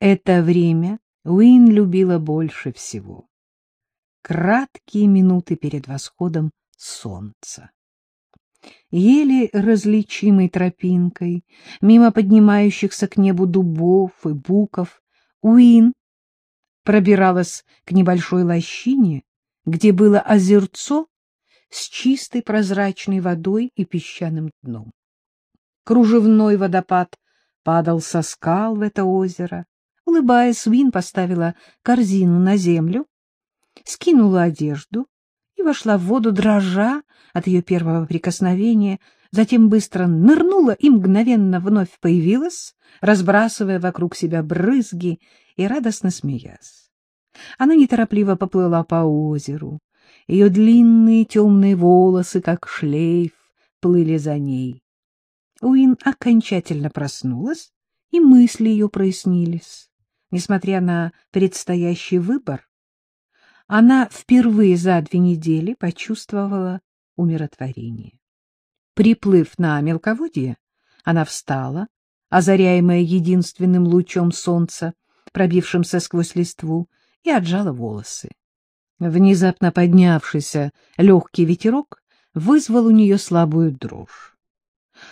Это время Уин любила больше всего. Краткие минуты перед восходом солнца. Еле различимой тропинкой, мимо поднимающихся к небу дубов и буков, Уин пробиралась к небольшой лощине, где было озерцо с чистой прозрачной водой и песчаным дном. Кружевной водопад падал со скал в это озеро. Улыбаясь, Вин поставила корзину на землю, скинула одежду и вошла в воду, дрожа от ее первого прикосновения, затем быстро нырнула и мгновенно вновь появилась, разбрасывая вокруг себя брызги и радостно смеясь. Она неторопливо поплыла по озеру. Ее длинные темные волосы, как шлейф, плыли за ней. Уин окончательно проснулась, и мысли ее прояснились. Несмотря на предстоящий выбор, она впервые за две недели почувствовала умиротворение. Приплыв на мелководье, она встала, озаряемая единственным лучом солнца, пробившимся сквозь листву, и отжала волосы. Внезапно поднявшийся легкий ветерок вызвал у нее слабую дрожь.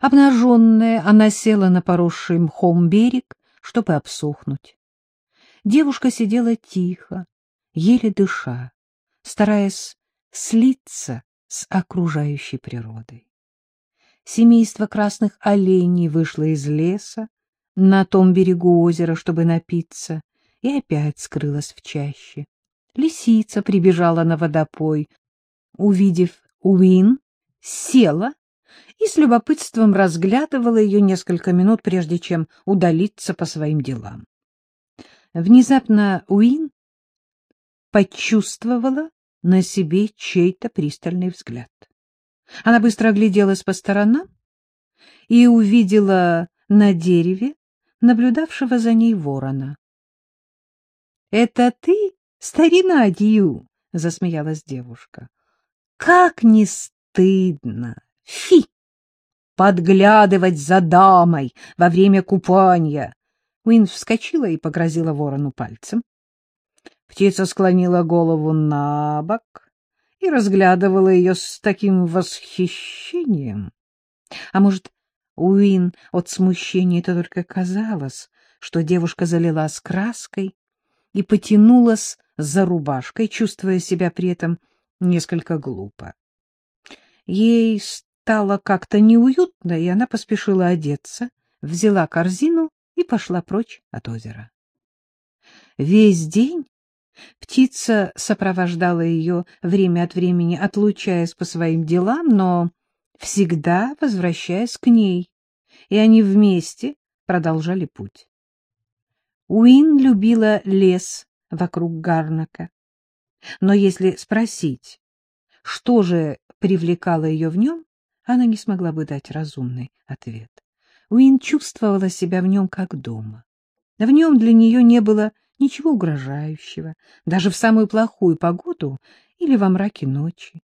Обнаженная, она села на поросший мхом берег, чтобы обсохнуть. Девушка сидела тихо, еле дыша, стараясь слиться с окружающей природой. Семейство красных оленей вышло из леса на том берегу озера, чтобы напиться, и опять скрылось в чаще. Лисица прибежала на водопой. Увидев Уин, села и с любопытством разглядывала ее несколько минут, прежде чем удалиться по своим делам. Внезапно Уин почувствовала на себе чей-то пристальный взгляд. Она быстро огляделась по сторонам и увидела на дереве наблюдавшего за ней ворона. — Это ты, старина Дью? — засмеялась девушка. — Как не стыдно! Фи! Подглядывать за дамой во время купания! Уин вскочила и погрозила ворону пальцем. Птица склонила голову на бок и разглядывала ее с таким восхищением. А может, Уин от смущения это только казалось, что девушка залилась краской и потянулась за рубашкой, чувствуя себя при этом несколько глупо. Ей стало как-то неуютно, и она поспешила одеться, взяла корзину и пошла прочь от озера. Весь день птица сопровождала ее время от времени, отлучаясь по своим делам, но всегда возвращаясь к ней, и они вместе продолжали путь. Уин любила лес вокруг Гарнака, но если спросить, что же привлекало ее в нем, она не смогла бы дать разумный ответ. Уин чувствовала себя в нем как дома. В нем для нее не было ничего угрожающего, даже в самую плохую погоду или во мраке ночи.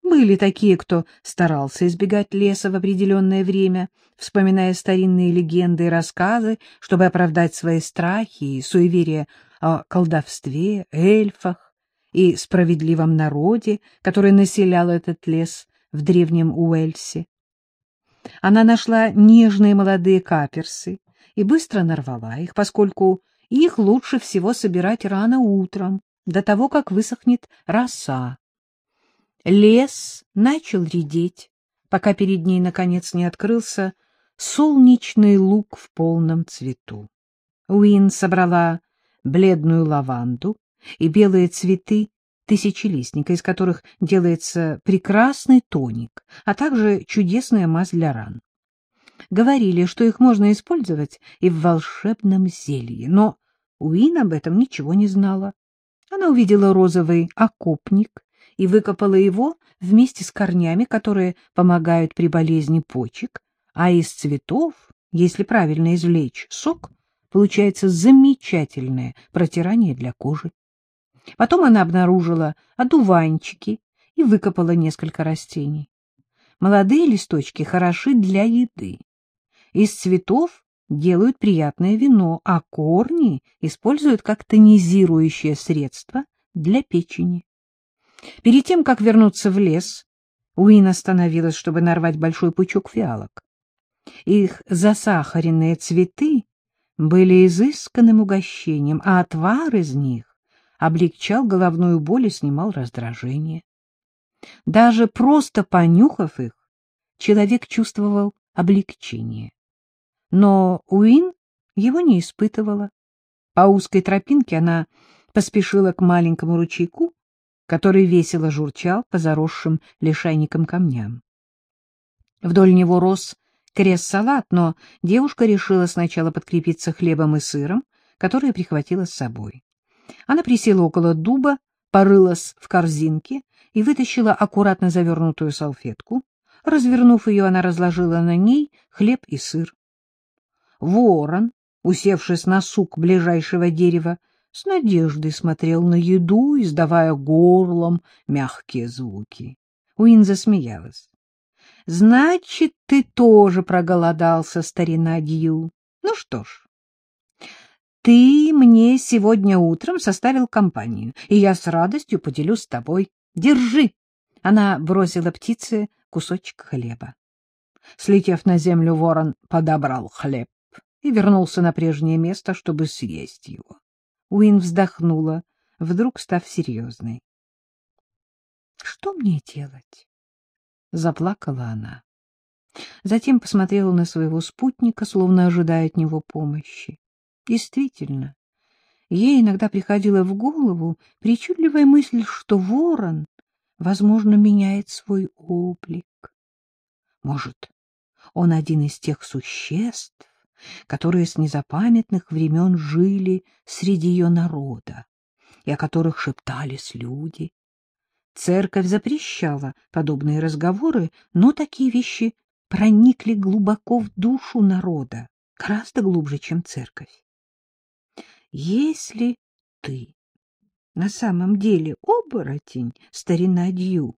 Были такие, кто старался избегать леса в определенное время, вспоминая старинные легенды и рассказы, чтобы оправдать свои страхи и суеверия о колдовстве, эльфах и справедливом народе, который населял этот лес в древнем Уэльсе. Она нашла нежные молодые каперсы и быстро нарвала их, поскольку их лучше всего собирать рано утром, до того, как высохнет роса. Лес начал редеть, пока перед ней, наконец, не открылся солнечный луг в полном цвету. Уин собрала бледную лаванду и белые цветы тысячелистника, из которых делается прекрасный тоник, а также чудесная мазь для ран. Говорили, что их можно использовать и в волшебном зелье, но Уин об этом ничего не знала. Она увидела розовый окопник и выкопала его вместе с корнями, которые помогают при болезни почек, а из цветов, если правильно извлечь сок, получается замечательное протирание для кожи. Потом она обнаружила одуванчики и выкопала несколько растений. Молодые листочки хороши для еды. Из цветов делают приятное вино, а корни используют как тонизирующее средство для печени. Перед тем, как вернуться в лес, Уин остановилась, чтобы нарвать большой пучок фиалок. Их засахаренные цветы были изысканным угощением, а отвар из них облегчал головную боль и снимал раздражение. Даже просто понюхав их, человек чувствовал облегчение. Но Уин его не испытывала. По узкой тропинке она поспешила к маленькому ручейку, который весело журчал по заросшим лишайникам камням. Вдоль него рос крест-салат, но девушка решила сначала подкрепиться хлебом и сыром, которые прихватила с собой. Она присела около дуба, порылась в корзинке и вытащила аккуратно завернутую салфетку. Развернув ее, она разложила на ней хлеб и сыр. Ворон, усевшись на сук ближайшего дерева, с надеждой смотрел на еду, издавая горлом мягкие звуки. Уин засмеялась. — Значит, ты тоже проголодался, старина Дью. Ну что ж, ты мне сегодня утром составил компанию, и я с радостью поделюсь с тобой. Держи! Она бросила птице кусочек хлеба. Слетев на землю, ворон подобрал хлеб и вернулся на прежнее место, чтобы съесть его. Уин вздохнула, вдруг став серьезной. — Что мне делать? — заплакала она. Затем посмотрела на своего спутника, словно ожидая от него помощи. Действительно, ей иногда приходила в голову причудливая мысль, что ворон, возможно, меняет свой облик. Может, он один из тех существ, которые с незапамятных времен жили среди ее народа и о которых шептались люди. Церковь запрещала подобные разговоры, но такие вещи проникли глубоко в душу народа, гораздо глубже, чем церковь. Если ты на самом деле оборотень, старина Дью,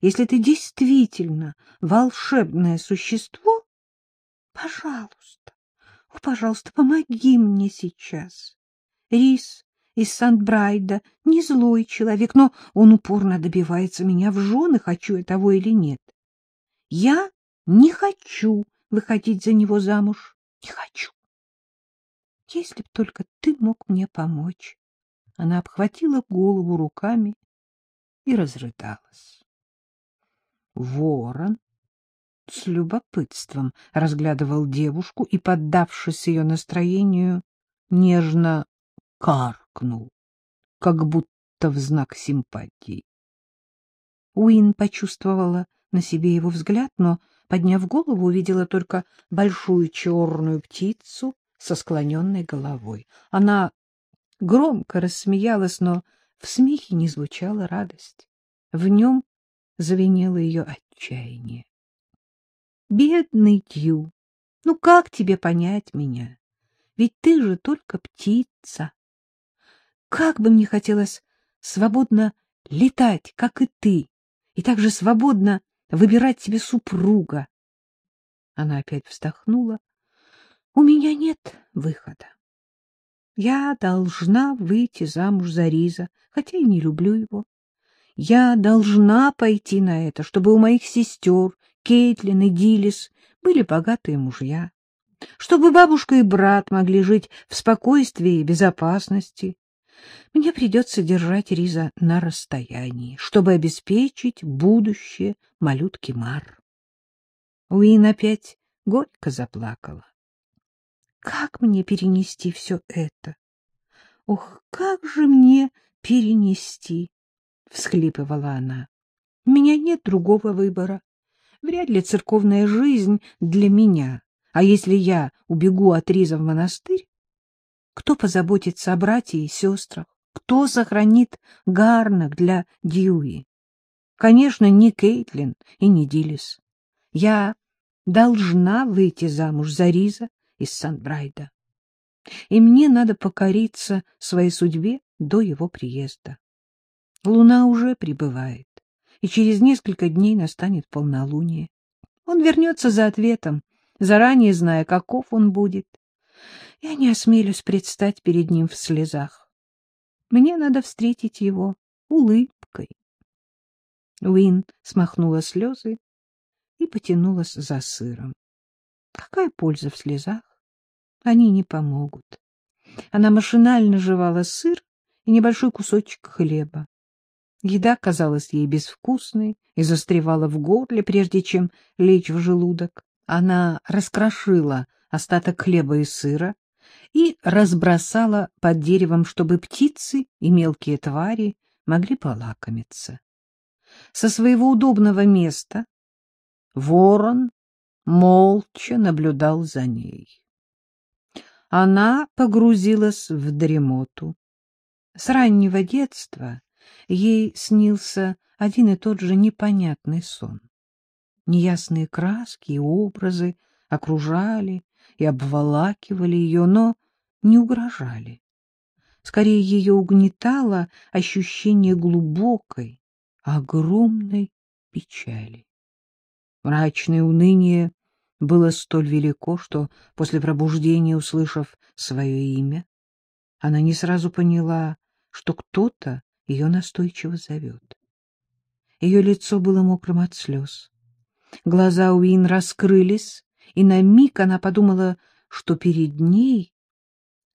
если ты действительно волшебное существо, пожалуйста, о, пожалуйста, помоги мне сейчас. Рис из Сандбрайда не злой человек, но он упорно добивается меня в жены, хочу я того или нет. Я не хочу выходить за него замуж, не хочу. Если б только ты мог мне помочь. Она обхватила голову руками и разрыдалась. Ворон с любопытством разглядывал девушку и, поддавшись ее настроению, нежно каркнул, как будто в знак симпатии. Уин почувствовала на себе его взгляд, но, подняв голову, увидела только большую черную птицу со склоненной головой. Она громко рассмеялась, но в смехе не звучала радость. В нем звенело ее отчаяние. Бедный Тью, ну как тебе понять меня? Ведь ты же только птица. Как бы мне хотелось свободно летать, как и ты, и также свободно выбирать себе супруга. Она опять вздохнула. У меня нет выхода. Я должна выйти замуж за Риза, хотя и не люблю его. Я должна пойти на это, чтобы у моих сестер Кейтлин и Дилис были богатые мужья, чтобы бабушка и брат могли жить в спокойствии и безопасности. Мне придется держать Риза на расстоянии, чтобы обеспечить будущее малютки Мар. Уин опять горько заплакала. Как мне перенести все это? Ох, как же мне перенести? — всхлипывала она. — У меня нет другого выбора. Вряд ли церковная жизнь для меня. А если я убегу от Риза в монастырь, кто позаботится о брате и сестрах? Кто сохранит гарнок для Дьюи? Конечно, не Кейтлин и не Дилис. Я должна выйти замуж за Риза из Сан-Брайда. И мне надо покориться своей судьбе до его приезда. Луна уже прибывает, и через несколько дней настанет полнолуние. Он вернется за ответом, заранее зная, каков он будет. Я не осмелюсь предстать перед ним в слезах. Мне надо встретить его улыбкой. Уин смахнула слезы и потянулась за сыром. Какая польза в слезах? Они не помогут. Она машинально жевала сыр и небольшой кусочек хлеба. Еда казалась ей безвкусной и застревала в горле, прежде чем лечь в желудок. Она раскрошила остаток хлеба и сыра и разбросала под деревом, чтобы птицы и мелкие твари могли полакомиться. Со своего удобного места ворон молча наблюдал за ней. Она погрузилась в дремоту. С раннего детства ей снился один и тот же непонятный сон. Неясные краски и образы окружали и обволакивали ее, но не угрожали. Скорее, ее угнетало ощущение глубокой, огромной печали. Мрачное уныние было столь велико, что после пробуждения, услышав свое имя, она не сразу поняла, что кто-то ее настойчиво зовет. Ее лицо было мокрым от слез. Глаза Уин раскрылись, и на миг она подумала, что перед ней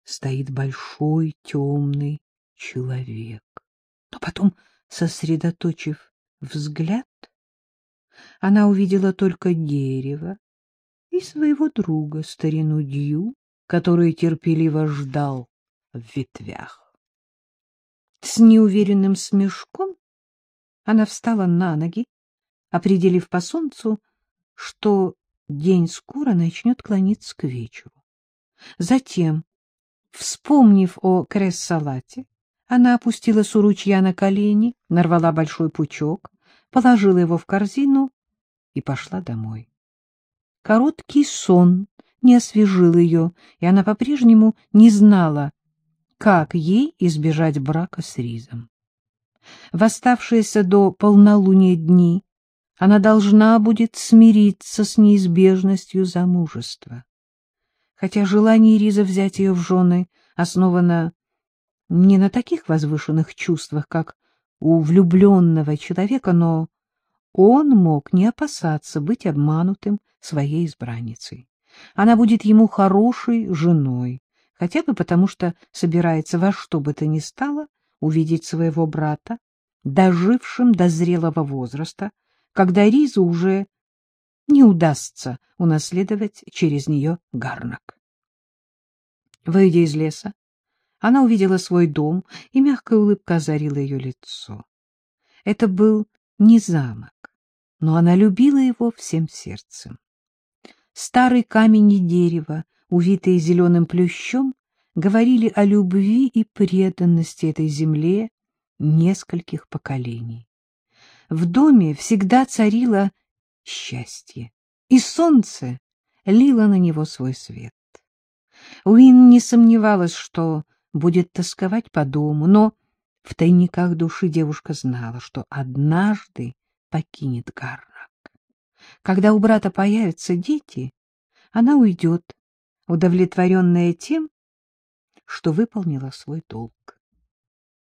стоит большой темный человек. Но потом, сосредоточив взгляд, она увидела только дерево и своего друга, старину Дью, который терпеливо ждал в ветвях. С неуверенным смешком она встала на ноги, определив по солнцу, что день скоро начнет клониться к вечеру. Затем, вспомнив о крес-салате, она опустилась у ручья на колени, нарвала большой пучок, положила его в корзину и пошла домой. Короткий сон не освежил ее, и она по-прежнему не знала, как ей избежать брака с Ризом. В оставшиеся до полнолуния дни она должна будет смириться с неизбежностью замужества. Хотя желание Риза взять ее в жены основано не на таких возвышенных чувствах, как у влюбленного человека, но он мог не опасаться быть обманутым своей избранницей. Она будет ему хорошей женой, хотя бы потому, что собирается во что бы то ни стало увидеть своего брата, дожившим до зрелого возраста, когда Ризу уже не удастся унаследовать через нее гарнак. Выйдя из леса, она увидела свой дом, и мягкая улыбка озарила ее лицо. Это был не замок, но она любила его всем сердцем. Старый камень и дерево, увитые зеленым плющом, говорили о любви и преданности этой земле нескольких поколений. В доме всегда царило счастье, и солнце лило на него свой свет. Уин не сомневалась, что будет тосковать по дому, но в тайниках души девушка знала, что однажды покинет Гарнак. Когда у брата появятся дети, она уйдет, удовлетворенная тем, что выполнила свой долг.